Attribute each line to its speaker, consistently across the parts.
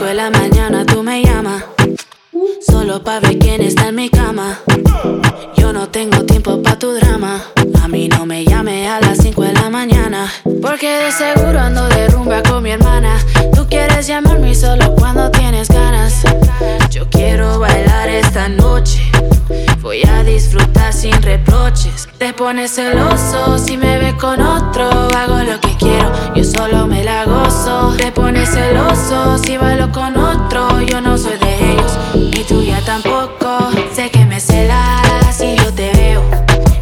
Speaker 1: 5 de la mañana tú me llamas. Solo para ver quién está en mi cama. Yo no tengo tiempo para tu drama. A mí no me llame a las 5 de la mañana. Porque de seguro ando de rumba con mi hermana. Tú quieres llamarme solo cuando tienes ganas. Yo quiero bailar esta noche. Voy a disfrutar sin reproches. Te pones celoso si me ves con otro. Hago lo que quiero. Yo solo me Sé que me celas si yo te veo.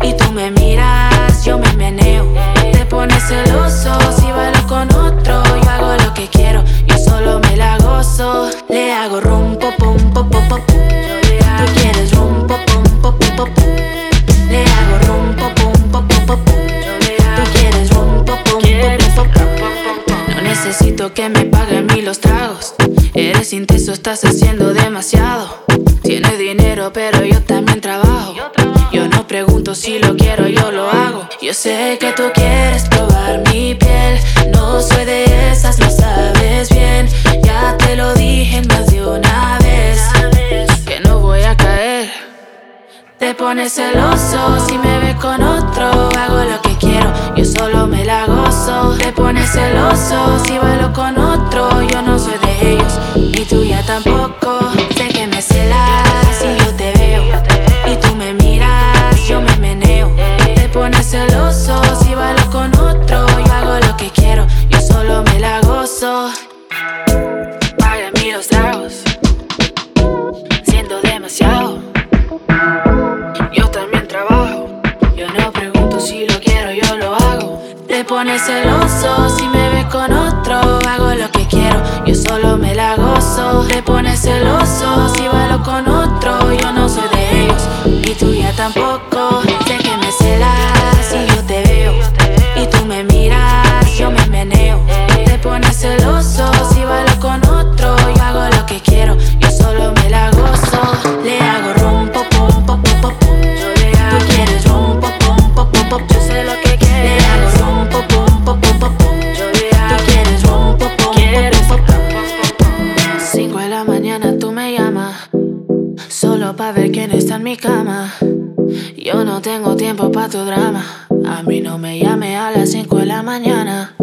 Speaker 1: Y tú me miras, yo me meneo. Te pones celoso si bailo con otro. Yo hago lo que quiero, yo solo me la gozo. Le hago rum, pum, pum, pum, pum. Tú quieres rum, pum, pum, pum, pum. Le hago rum, pum, pum, pum, pum. Tú quieres rum, pum, pum, pum, pum. No necesito que me paguen mí los tragos. Eres intenso, estás haciendo demasiado. Tienes dinero, pero yo también trabajo. Yo no pregunto si lo quiero, yo lo hago. Yo sé que tú quieres probar mi piel. No soy de esas, lo sabes bien. Ya te lo dije más de una vez. Que no voy a caer. Te pones celoso si me ves con otro. Hago tragos, siendo demasiado. Yo también trabajo. Yo no pregunto si lo quiero, yo lo hago. Te pones celoso si me ves con otro. Tú me llamas. Solo pa' ver quién está en mi cama. Yo no tengo tiempo pa' tu drama. A mí no me llame a las 5 de la mañana.